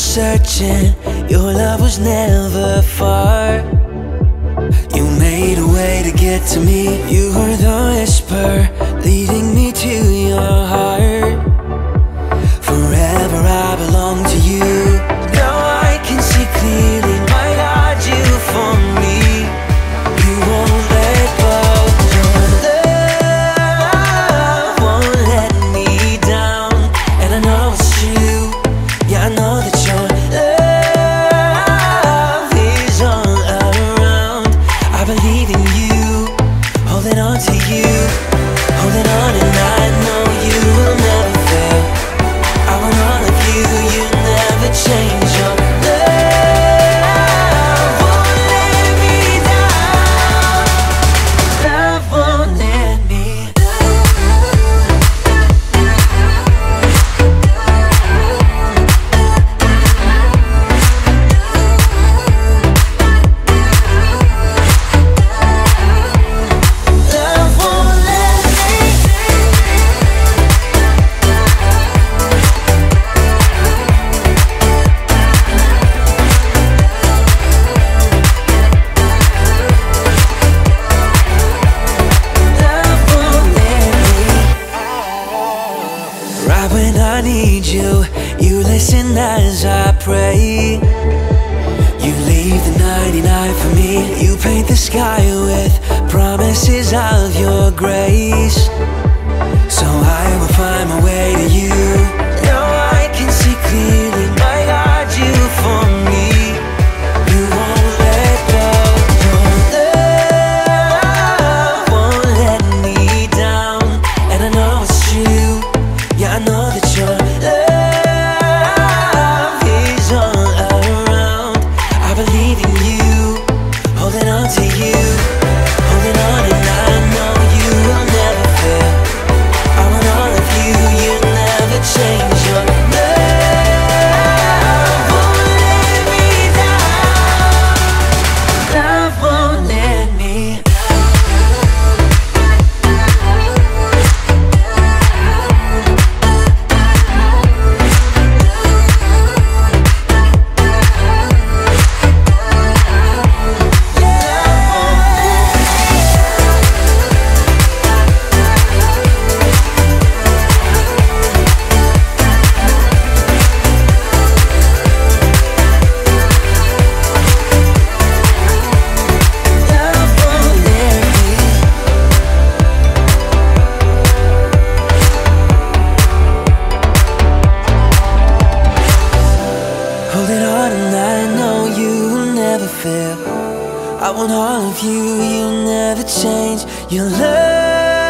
searching, your love was never far. You made a way to get to me, you were the whisper, leading me to your heart. Forever I belong to you. I need you. You listen as I pray. You leave the 99 for me. You paint the sky with promises of your grace. to you. I want all of you, you'll never change your love.